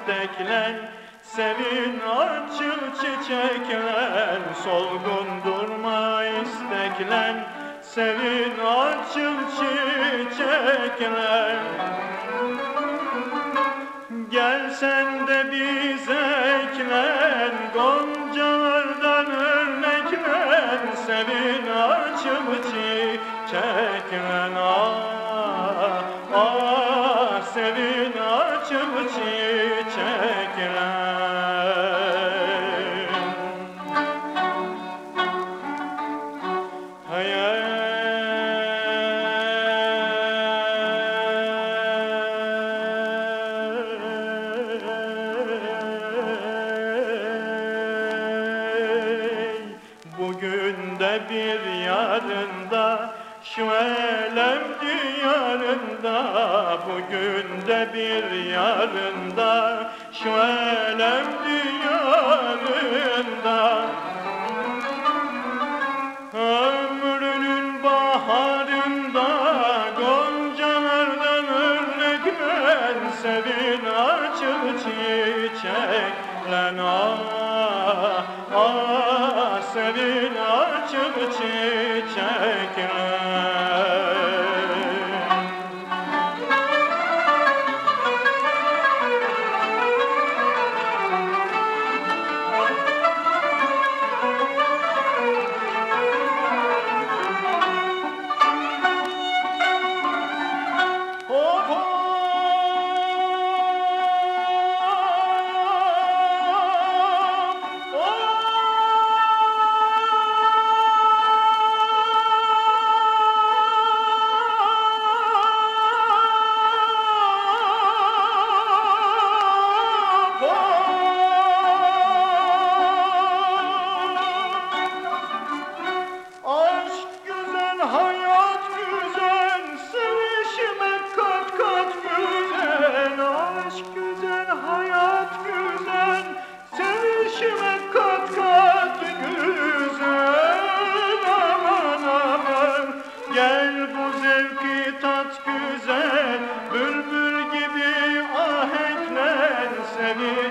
İsteklen Sevin açıl çiçekler Solgun durma isteklen Sevin açıl çiçekler. Gel sen de bize eklen Goncalardan örneklen Sevin açıl çiçeklen Bugün de bir yarında şu elem diyarında Bugün de bir yarında şu elem diyarında. Ömrünün baharında Goncalardan örneklen Sevin açıl çiçeklen. Ah, ah sevin açıl çiçeklen Hop gel bu zevki tat güzel, bülbül gibi açıl çiçek.